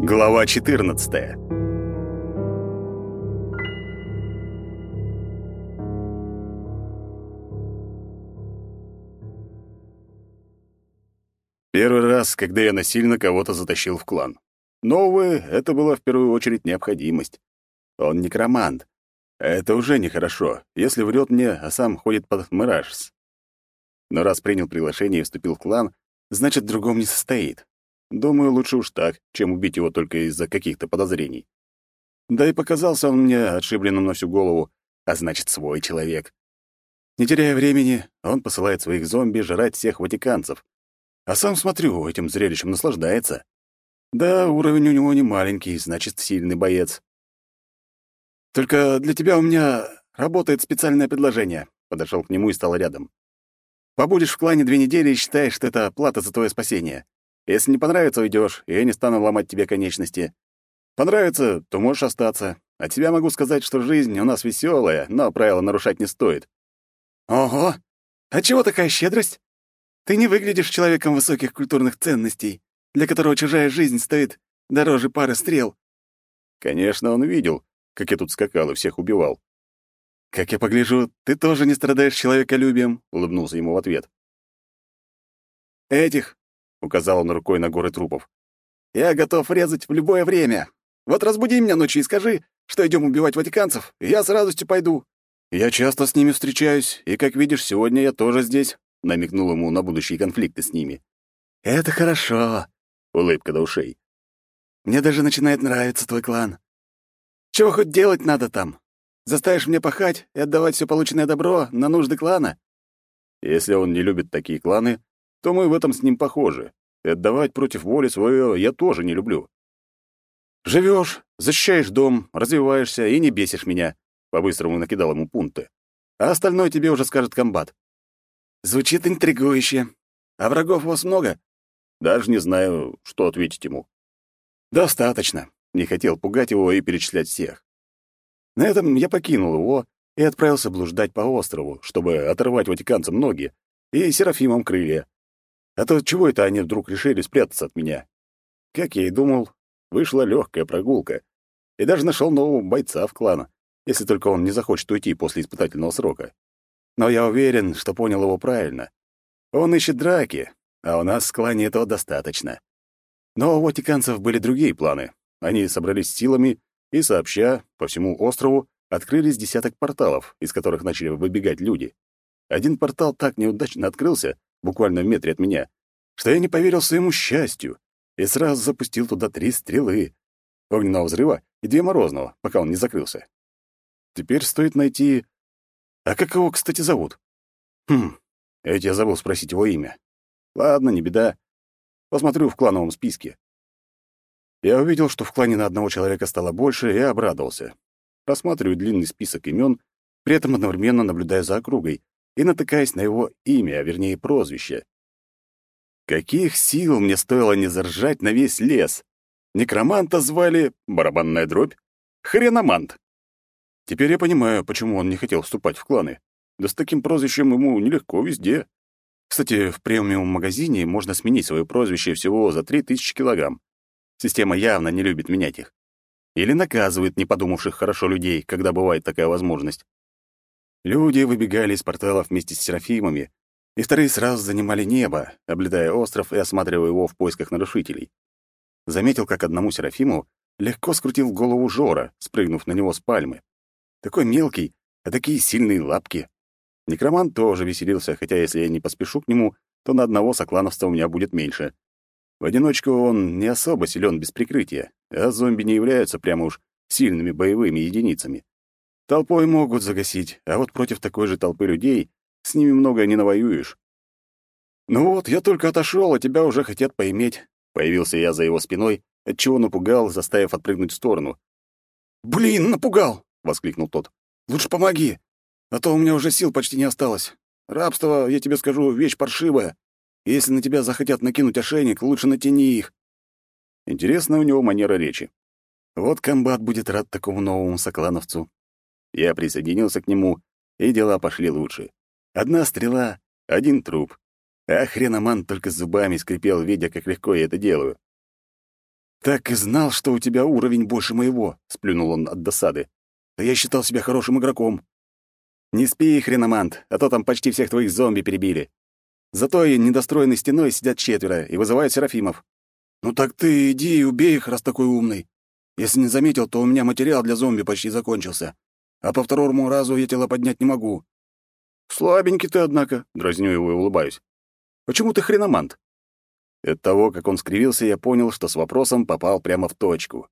Глава 14. Первый раз, когда я насильно кого-то затащил в клан. Но, увы, это была в первую очередь необходимость. Он некромант. Это уже нехорошо, если врет мне, а сам ходит под Миражс. Но раз принял приглашение и вступил в клан, значит, другом не состоит. Думаю, лучше уж так, чем убить его только из-за каких-то подозрений. Да и показался он мне отшибленным на всю голову, а значит, свой человек. Не теряя времени, он посылает своих зомби жрать всех ватиканцев. А сам, смотрю, этим зрелищем наслаждается. Да, уровень у него не маленький, значит, сильный боец. «Только для тебя у меня работает специальное предложение», — подошел к нему и стал рядом. «Побудешь в клане две недели и считаешь, что это плата за твое спасение. Если не понравится, уйдешь, и я не стану ломать тебе конечности. Понравится, то можешь остаться. А тебя могу сказать, что жизнь у нас веселая, но правила нарушать не стоит». «Ого! А чего такая щедрость? Ты не выглядишь человеком высоких культурных ценностей, для которого чужая жизнь стоит дороже пары стрел». Конечно, он видел, как я тут скакал и всех убивал. «Как я погляжу, ты тоже не страдаешь человеколюбием», — улыбнулся ему в ответ. «Этих — указал он рукой на горы трупов. «Я готов резать в любое время. Вот разбуди меня ночью и скажи, что идем убивать ватиканцев, и я с радостью пойду». «Я часто с ними встречаюсь, и, как видишь, сегодня я тоже здесь», — намекнул ему на будущие конфликты с ними. «Это хорошо», — улыбка до ушей. «Мне даже начинает нравиться твой клан. Чего хоть делать надо там? Заставишь мне пахать и отдавать все полученное добро на нужды клана?» «Если он не любит такие кланы, то мы в этом с ним похожи. И отдавать против воли свое я тоже не люблю. Живешь, защищаешь дом, развиваешься и не бесишь меня. По-быстрому накидал ему пункты. А остальное тебе уже скажет комбат. Звучит интригующе. А врагов у вас много? Даже не знаю, что ответить ему. Достаточно. Не хотел пугать его и перечислять всех. На этом я покинул его и отправился блуждать по острову, чтобы оторвать ватиканцам ноги и Серафимам крылья. А то чего это они вдруг решили спрятаться от меня? Как я и думал, вышла легкая прогулка. И даже нашел нового бойца в клана, если только он не захочет уйти после испытательного срока. Но я уверен, что понял его правильно. Он ищет драки, а у нас в клане этого достаточно. Но у ватиканцев были другие планы. Они собрались силами и, сообща, по всему острову открылись десяток порталов, из которых начали выбегать люди. Один портал так неудачно открылся, буквально в метре от меня, что я не поверил своему счастью и сразу запустил туда три стрелы. Огненного взрыва и две морозного, пока он не закрылся. Теперь стоит найти... А как его, кстати, зовут? Хм, ведь я забыл спросить его имя. Ладно, не беда. Посмотрю в клановом списке. Я увидел, что в клане на одного человека стало больше, и обрадовался. Просматриваю длинный список имен, при этом одновременно наблюдая за округой, и натыкаясь на его имя, а вернее прозвище. Каких сил мне стоило не заржать на весь лес? Некроманта звали барабанная дробь, хреномант. Теперь я понимаю, почему он не хотел вступать в кланы. Да с таким прозвищем ему нелегко везде. Кстати, в премиум-магазине можно сменить свое прозвище всего за 3000 килограмм. Система явно не любит менять их. Или наказывает не подумавших хорошо людей, когда бывает такая возможность. Люди выбегали из порталов вместе с серафимами, и вторые сразу занимали небо, облетая остров и осматривая его в поисках нарушителей. Заметил, как одному серафиму легко скрутил голову Жора, спрыгнув на него с пальмы. Такой мелкий, а такие сильные лапки. Некромант тоже веселился, хотя если я не поспешу к нему, то на одного соклановца у меня будет меньше. В одиночку он не особо силен без прикрытия, а зомби не являются прямо уж сильными боевыми единицами. Толпой могут загасить, а вот против такой же толпы людей с ними многое не навоюешь. «Ну вот, я только отошел, а тебя уже хотят поиметь». Появился я за его спиной, отчего напугал, заставив отпрыгнуть в сторону. «Блин, напугал!» — воскликнул тот. «Лучше помоги, а то у меня уже сил почти не осталось. Рабство, я тебе скажу, вещь паршивая. Если на тебя захотят накинуть ошейник, лучше натяни их». Интересная у него манера речи. Вот комбат будет рад такому новому соклановцу. Я присоединился к нему, и дела пошли лучше. Одна стрела, один труп. А хреноман только зубами скрипел, видя, как легко я это делаю. «Так и знал, что у тебя уровень больше моего», — сплюнул он от досады. «Да я считал себя хорошим игроком». «Не спи, хреномант, а то там почти всех твоих зомби перебили. Зато и недостроенной стеной сидят четверо и вызывают серафимов». «Ну так ты иди и убей их, раз такой умный. Если не заметил, то у меня материал для зомби почти закончился. А по второму разу я тело поднять не могу». «Слабенький ты, однако», — дразню его и улыбаюсь. «Почему ты хреномант?» От того, как он скривился, я понял, что с вопросом попал прямо в точку.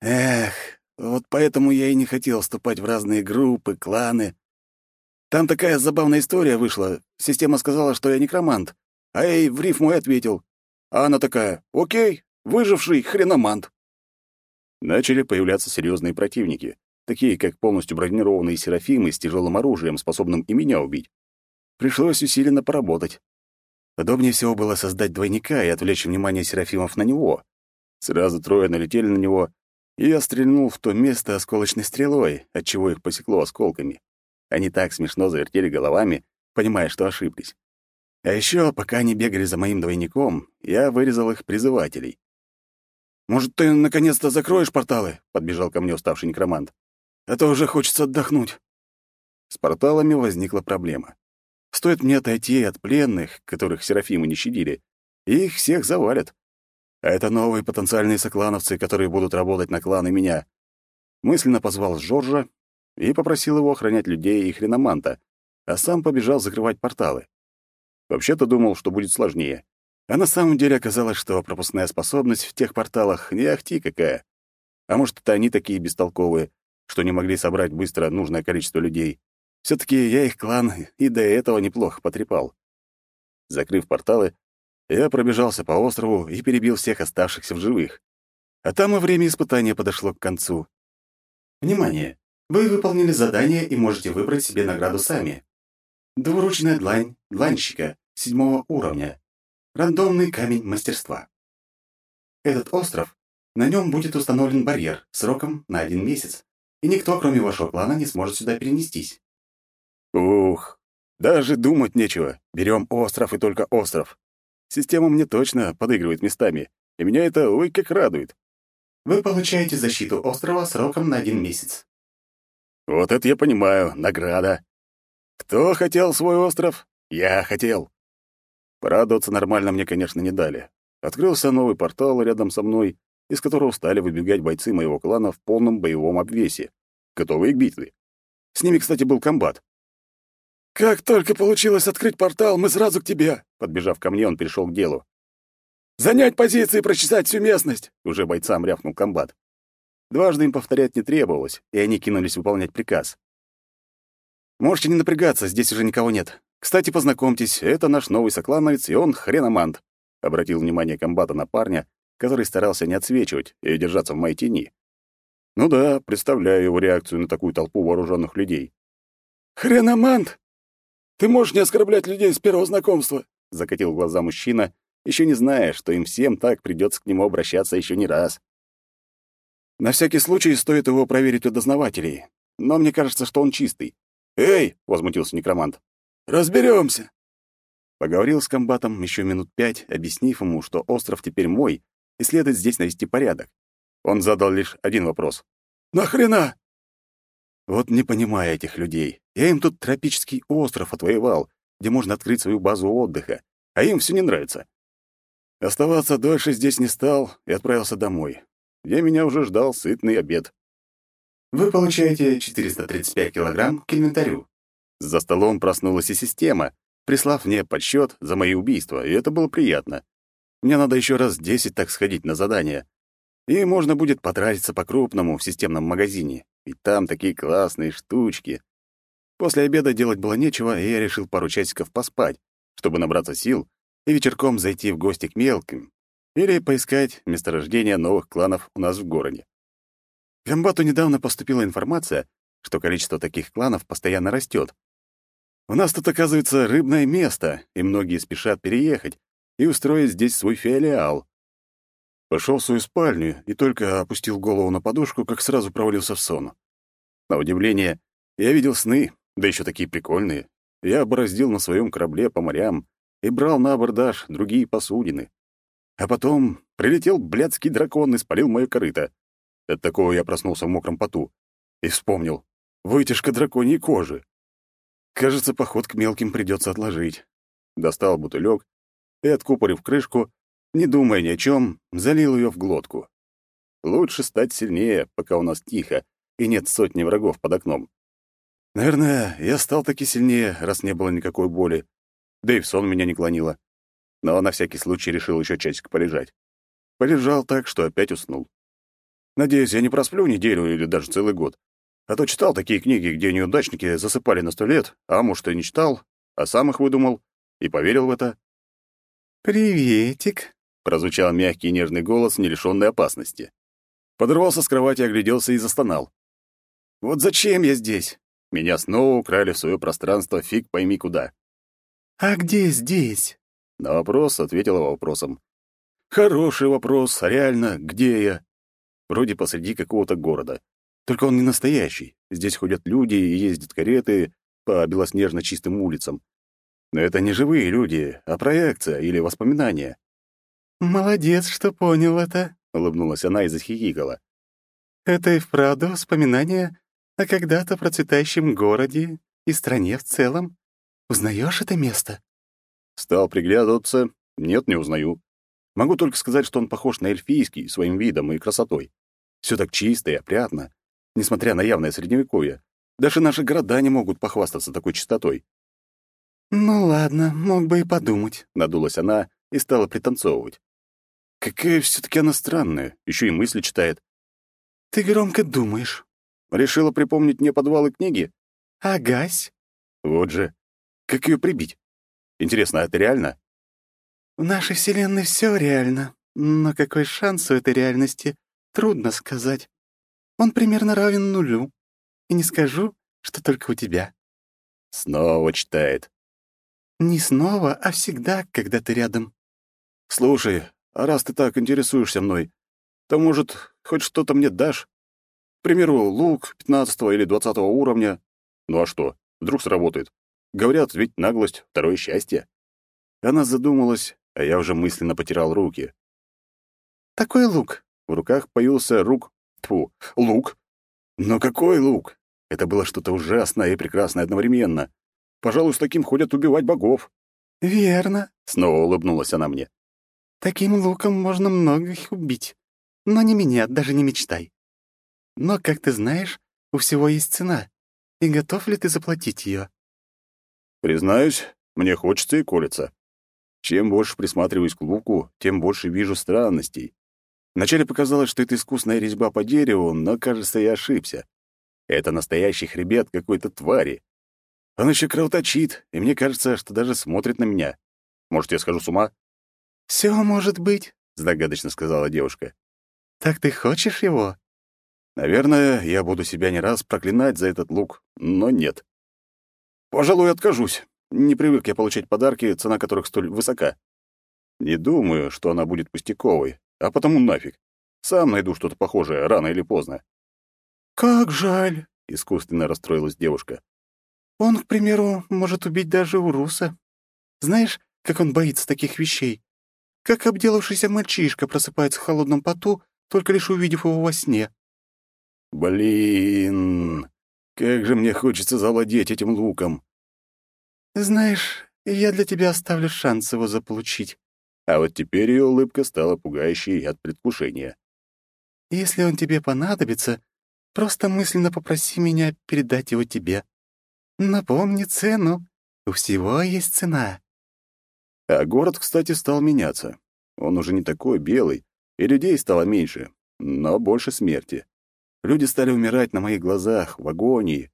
«Эх, вот поэтому я и не хотел вступать в разные группы, кланы. Там такая забавная история вышла. Система сказала, что я некромант, а ей в рифму ответил. А она такая, окей, выживший хреномант. Начали появляться серьезные противники, такие как полностью бронированные серафимы с тяжелым оружием, способным и меня убить. Пришлось усиленно поработать. Удобнее всего было создать двойника и отвлечь внимание серафимов на него. Сразу трое налетели на него, и я стрельнул в то место осколочной стрелой, отчего их посекло осколками. Они так смешно завертели головами, понимая, что ошиблись. А еще, пока они бегали за моим двойником, я вырезал их призывателей. «Может, ты наконец-то закроешь порталы?» — подбежал ко мне уставший некромант. «А то уже хочется отдохнуть». С порталами возникла проблема. Стоит мне отойти от пленных, которых Серафимы не щадили, и их всех завалят. А это новые потенциальные соклановцы, которые будут работать на клан и меня. Мысленно позвал Жоржа и попросил его охранять людей и хреноманта, а сам побежал закрывать порталы. Вообще-то думал, что будет сложнее. А на самом деле оказалось, что пропускная способность в тех порталах не ахти какая. А может, это они такие бестолковые, что не могли собрать быстро нужное количество людей. все таки я их клан и до этого неплохо потрепал. Закрыв порталы, я пробежался по острову и перебил всех оставшихся в живых. А там и время испытания подошло к концу. Внимание! Вы выполнили задание и можете выбрать себе награду сами. Двуручная длань дланщика седьмого уровня. Рандомный камень мастерства. Этот остров, на нем будет установлен барьер сроком на один месяц, и никто, кроме вашего клана, не сможет сюда перенестись. Ух, даже думать нечего. Берем остров и только остров. Система мне точно подыгрывает местами, и меня это ой как радует. Вы получаете защиту острова сроком на один месяц. Вот это я понимаю, награда. Кто хотел свой остров? Я хотел. Порадоваться нормально мне, конечно, не дали. Открылся новый портал рядом со мной, из которого стали выбегать бойцы моего клана в полном боевом обвесе, готовые к битве. С ними, кстати, был комбат. «Как только получилось открыть портал, мы сразу к тебе!» Подбежав ко мне, он перешел к делу. «Занять позиции и прочесать всю местность!» Уже бойцам рявкнул комбат. Дважды им повторять не требовалось, и они кинулись выполнять приказ. Можете не напрягаться, здесь уже никого нет. Кстати, познакомьтесь, это наш новый соклановец, и он хреномант. Обратил внимание комбата на парня, который старался не отсвечивать и держаться в моей тени. Ну да, представляю его реакцию на такую толпу вооруженных людей. «Хреномант! Ты можешь не оскорблять людей с первого знакомства!» — закатил глаза мужчина, еще не зная, что им всем так придется к нему обращаться еще не раз. На всякий случай стоит его проверить у дознавателей, но мне кажется, что он чистый. «Эй!» — возмутился некромант. «Разберемся!» Поговорил с комбатом еще минут пять, объяснив ему, что остров теперь мой, и следует здесь навести порядок. Он задал лишь один вопрос. «Нахрена?» Вот не понимаю этих людей. Я им тут тропический остров отвоевал, где можно открыть свою базу отдыха, а им все не нравится. Оставаться дольше здесь не стал и отправился домой, где меня уже ждал сытный обед. Вы получаете 435 килограмм к инвентарю. За столом проснулась и система, прислав мне подсчет за мои убийства, и это было приятно. Мне надо еще раз десять так сходить на задание. И можно будет потратиться по-крупному в системном магазине. И там такие классные штучки. После обеда делать было нечего, и я решил пару часиков поспать, чтобы набраться сил и вечерком зайти в гости к мелким или поискать месторождение новых кланов у нас в городе. Комбату недавно поступила информация, что количество таких кланов постоянно растет. У нас тут, оказывается, рыбное место, и многие спешат переехать и устроить здесь свой филиал. Пошел в свою спальню и только опустил голову на подушку, как сразу провалился в сон. На удивление, я видел сны, да еще такие прикольные. Я бороздил на своем корабле по морям, и брал на абордаж другие посудины. А потом прилетел блядский дракон и спалил моё корыто. От такого я проснулся в мокром поту и вспомнил. Вытяжка драконьей кожи. Кажется, поход к мелким придется отложить. Достал бутылек и, откупорив крышку, не думая ни о чем, залил ее в глотку. Лучше стать сильнее, пока у нас тихо и нет сотни врагов под окном. Наверное, я стал таки сильнее, раз не было никакой боли. Да и в сон меня не клонило. Но на всякий случай решил еще часик полежать. Полежал так, что опять уснул. Надеюсь, я не просплю неделю или даже целый год. А то читал такие книги, где неудачники засыпали на сто лет, а может, и не читал, а сам их выдумал и поверил в это. «Приветик», — прозвучал мягкий и нежный голос, не лишённый опасности. Подорвался с кровати, огляделся и застонал. «Вот зачем я здесь?» Меня снова украли в свое пространство, фиг пойми куда. «А где здесь?» На вопрос ответила вопросом. «Хороший вопрос, реально, где я?» Вроде посреди какого-то города. Только он не настоящий. Здесь ходят люди и ездят кареты по белоснежно чистым улицам. Но это не живые люди, а проекция или воспоминания. «Молодец, что понял это», — улыбнулась она и захихикала. «Это и вправду воспоминания о когда-то процветающем городе и стране в целом. Узнаешь это место?» Стал приглядываться. Нет, не узнаю. Могу только сказать, что он похож на эльфийский своим видом и красотой. Все так чисто и опрятно несмотря на явное средневековье. Даже наши города не могут похвастаться такой чистотой. «Ну ладно, мог бы и подумать», — надулась она и стала пританцовывать. Какая все таки она странная, еще и мысли читает. «Ты громко думаешь». Решила припомнить мне подвалы книги? «Агась». Вот же. Как ее прибить? Интересно, а это реально? В нашей Вселенной все реально, но какой шанс у этой реальности, трудно сказать. Он примерно равен нулю. И не скажу, что только у тебя. Снова читает. Не снова, а всегда, когда ты рядом. Слушай, а раз ты так интересуешься мной, то, может, хоть что-то мне дашь? К примеру, лук 15 или 20 уровня. Ну а что, вдруг сработает? Говорят, ведь наглость — второе счастье. Она задумалась, а я уже мысленно потирал руки. «Такой лук». В руках появился рук Тьфу, лук. Но какой лук? Это было что-то ужасное и прекрасное одновременно. Пожалуй, с таким ходят убивать богов. «Верно», — снова улыбнулась она мне. «Таким луком можно многих убить. Но не меня, даже не мечтай. Но, как ты знаешь, у всего есть цена. И готов ли ты заплатить ее? Признаюсь, мне хочется и колется. Чем больше присматриваюсь к луку, тем больше вижу странностей. Вначале показалось, что это искусная резьба по дереву, но, кажется, я ошибся. Это настоящий хребет какой-то твари. Он еще кровоточит, и мне кажется, что даже смотрит на меня. Может, я схожу с ума? «Все может быть», — загадочно сказала девушка. «Так ты хочешь его?» Наверное, я буду себя не раз проклинать за этот лук, но нет. Пожалуй, откажусь. Не привык я получать подарки, цена которых столь высока. Не думаю, что она будет пустяковой, а потому нафиг. Сам найду что-то похожее, рано или поздно. «Как жаль!» — искусственно расстроилась девушка. «Он, к примеру, может убить даже Уруса. Знаешь, как он боится таких вещей? Как обделавшийся мальчишка просыпается в холодном поту, только лишь увидев его во сне». «Блин, как же мне хочется завладеть этим луком!» «Знаешь, я для тебя оставлю шанс его заполучить. А вот теперь ее улыбка стала пугающей от предвкушения. «Если он тебе понадобится, просто мысленно попроси меня передать его тебе. Напомни цену. У всего есть цена». А город, кстати, стал меняться. Он уже не такой белый, и людей стало меньше, но больше смерти. Люди стали умирать на моих глазах, в агонии.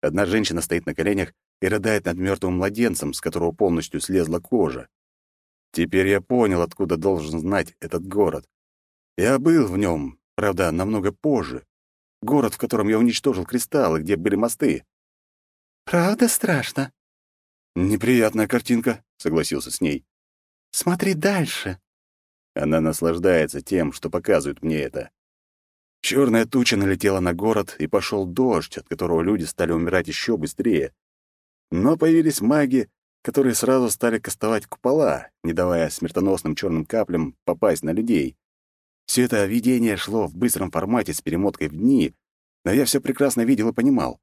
Одна женщина стоит на коленях и рыдает над мертвым младенцем, с которого полностью слезла кожа. Теперь я понял, откуда должен знать этот город. Я был в нем, правда, намного позже. Город, в котором я уничтожил кристаллы, где были мосты. «Правда страшно?» «Неприятная картинка», — согласился с ней. «Смотри дальше». Она наслаждается тем, что показывает мне это. Черная туча налетела на город, и пошел дождь, от которого люди стали умирать еще быстрее. Но появились маги, которые сразу стали кастовать купола, не давая смертоносным черным каплям попасть на людей. Все это видение шло в быстром формате с перемоткой в дни, но я все прекрасно видел и понимал.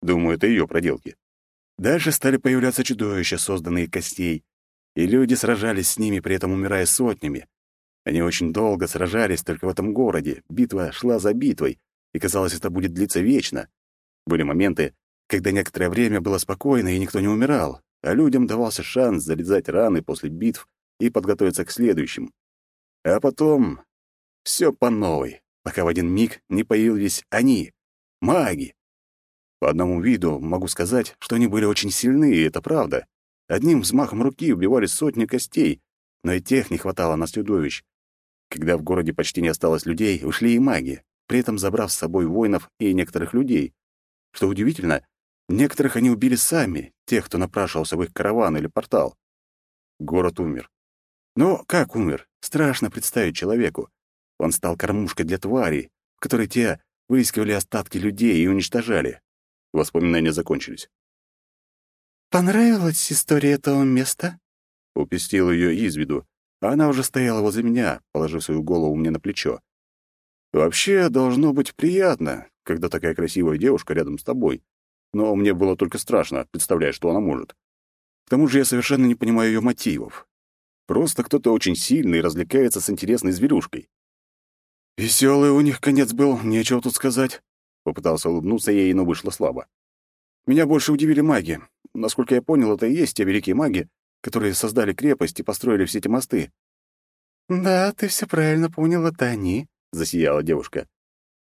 Думаю, это ее проделки. Дальше стали появляться чудовища, созданные костей, и люди сражались с ними, при этом умирая сотнями. Они очень долго сражались только в этом городе, битва шла за битвой, и казалось, это будет длиться вечно. Были моменты, когда некоторое время было спокойно и никто не умирал, а людям давался шанс залезать раны после битв и подготовиться к следующим. А потом все по новой, пока в один миг не появились они, маги. По одному виду могу сказать, что они были очень сильны, и это правда. Одним взмахом руки убивали сотни костей, но и тех не хватало на чудовищ. Когда в городе почти не осталось людей, ушли и маги, при этом забрав с собой воинов и некоторых людей. Что удивительно, некоторых они убили сами, тех, кто напрашивался в их караван или портал. Город умер. Но как умер? Страшно представить человеку. Он стал кормушкой для тварей, в которой те выискивали остатки людей и уничтожали. Воспоминания закончились. «Понравилась история этого места?» Упустил ее из виду, она уже стояла возле меня, положив свою голову мне на плечо. Вообще, должно быть приятно, когда такая красивая девушка рядом с тобой. Но мне было только страшно, представляя, что она может. К тому же я совершенно не понимаю ее мотивов. Просто кто-то очень сильный развлекается с интересной зверюшкой. Веселый у них конец был, нечего тут сказать. Попытался улыбнуться ей, но вышло слабо. Меня больше удивили маги. Насколько я понял, это и есть те великие маги, которые создали крепость и построили все эти мосты. «Да, ты все правильно понял, это они», — засияла девушка.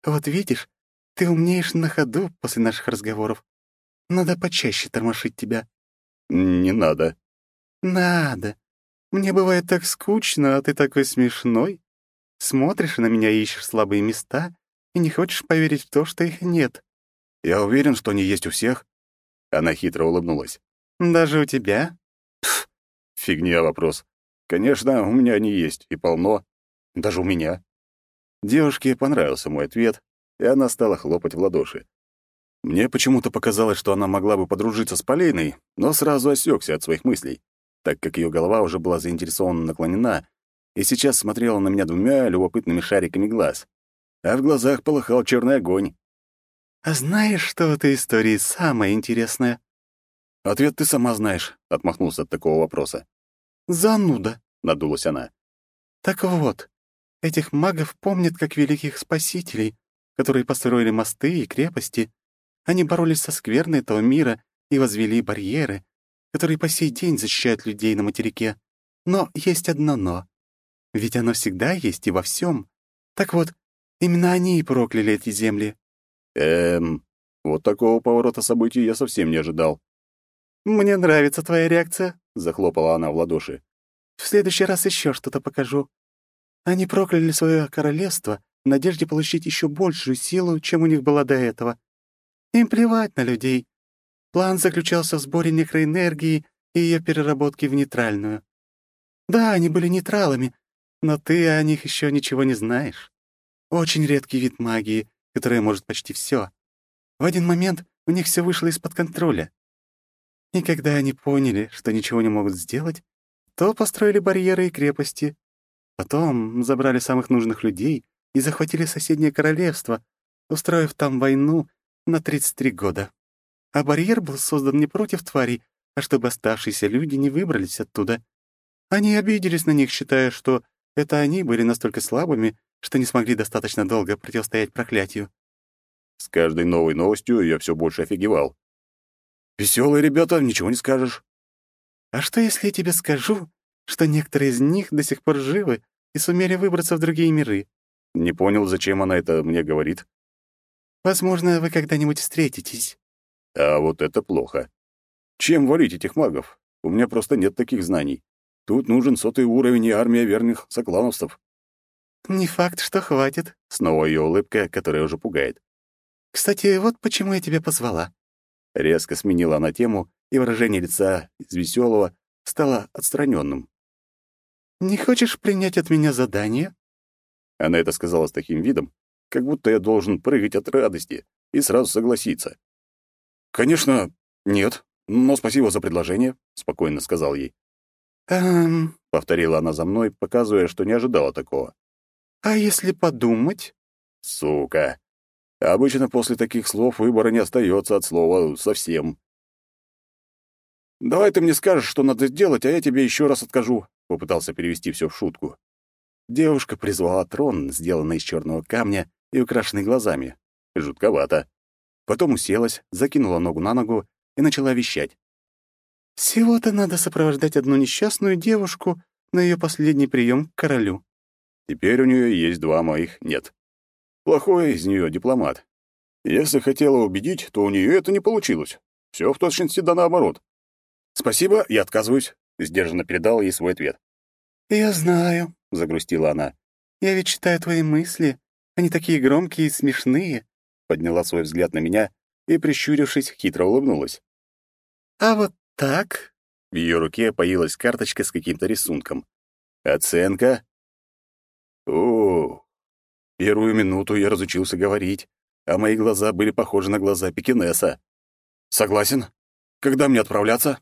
«Вот видишь, ты умнеешь на ходу после наших разговоров. Надо почаще тормошить тебя». «Не надо». «Надо. Мне бывает так скучно, а ты такой смешной. Смотришь на меня и ищешь слабые места, и не хочешь поверить в то, что их нет». «Я уверен, что они есть у всех». Она хитро улыбнулась. «Даже у тебя?» Фигня вопрос. Конечно, у меня они есть, и полно. Даже у меня. Девушке понравился мой ответ, и она стала хлопать в ладоши. Мне почему-то показалось, что она могла бы подружиться с Полиной, но сразу осекся от своих мыслей, так как ее голова уже была заинтересованно наклонена и сейчас смотрела на меня двумя любопытными шариками глаз. А в глазах полыхал черный огонь. «А знаешь, что в этой истории самое интересное?» «Ответ ты сама знаешь», — отмахнулся от такого вопроса. «Зануда», — надулась она. «Так вот, этих магов помнят как великих спасителей, которые построили мосты и крепости. Они боролись со скверной этого мира и возвели барьеры, которые по сей день защищают людей на материке. Но есть одно «но». Ведь оно всегда есть и во всем. Так вот, именно они и прокляли эти земли. Эм, вот такого поворота событий я совсем не ожидал. «Мне нравится твоя реакция», — захлопала она в ладоши. «В следующий раз еще что-то покажу. Они прокляли свое королевство в надежде получить еще большую силу, чем у них была до этого. Им плевать на людей. План заключался в сборе некроэнергии и ее переработке в нейтральную. Да, они были нейтралами, но ты о них еще ничего не знаешь. Очень редкий вид магии, которая может почти все. В один момент у них все вышло из-под контроля. И когда они поняли, что ничего не могут сделать, то построили барьеры и крепости. Потом забрали самых нужных людей и захватили соседнее королевство, устроив там войну на 33 года. А барьер был создан не против тварей, а чтобы оставшиеся люди не выбрались оттуда. Они обиделись на них, считая, что это они были настолько слабыми, что не смогли достаточно долго противостоять проклятию. С каждой новой новостью я все больше офигевал. Веселые ребята, ничего не скажешь. А что, если я тебе скажу, что некоторые из них до сих пор живы и сумели выбраться в другие миры? Не понял, зачем она это мне говорит. Возможно, вы когда-нибудь встретитесь. А вот это плохо. Чем валить этих магов? У меня просто нет таких знаний. Тут нужен сотый уровень и армия верных соклановцев. «Не факт, что хватит», — снова ее улыбка, которая уже пугает. «Кстати, вот почему я тебя позвала». Резко сменила она тему, и выражение лица из веселого стало отстраненным. «Не хочешь принять от меня задание?» Она это сказала с таким видом, как будто я должен прыгать от радости и сразу согласиться. «Конечно, нет. но спасибо за предложение», — спокойно сказал ей. «Эм...» — повторила она за мной, показывая, что не ожидала такого. «А если подумать?» «Сука! Обычно после таких слов выбора не остается от слова совсем». «Давай ты мне скажешь, что надо сделать, а я тебе еще раз откажу», — попытался перевести все в шутку. Девушка призвала трон, сделанный из черного камня и украшенный глазами. Жутковато. Потом уселась, закинула ногу на ногу и начала вещать. «Всего-то надо сопровождать одну несчастную девушку на ее последний прием к королю». Теперь у нее есть два моих «нет». Плохой из нее дипломат. Если хотела убедить, то у нее это не получилось. Все в точности да наоборот. «Спасибо, я отказываюсь», — сдержанно передал ей свой ответ. «Я знаю», — загрустила она. «Я ведь читаю твои мысли. Они такие громкие и смешные», — подняла свой взгляд на меня и, прищурившись, хитро улыбнулась. «А вот так?» В ее руке появилась карточка с каким-то рисунком. «Оценка?» О, первую минуту я разучился говорить, а мои глаза были похожи на глаза Пекинеса. «Согласен. Когда мне отправляться?»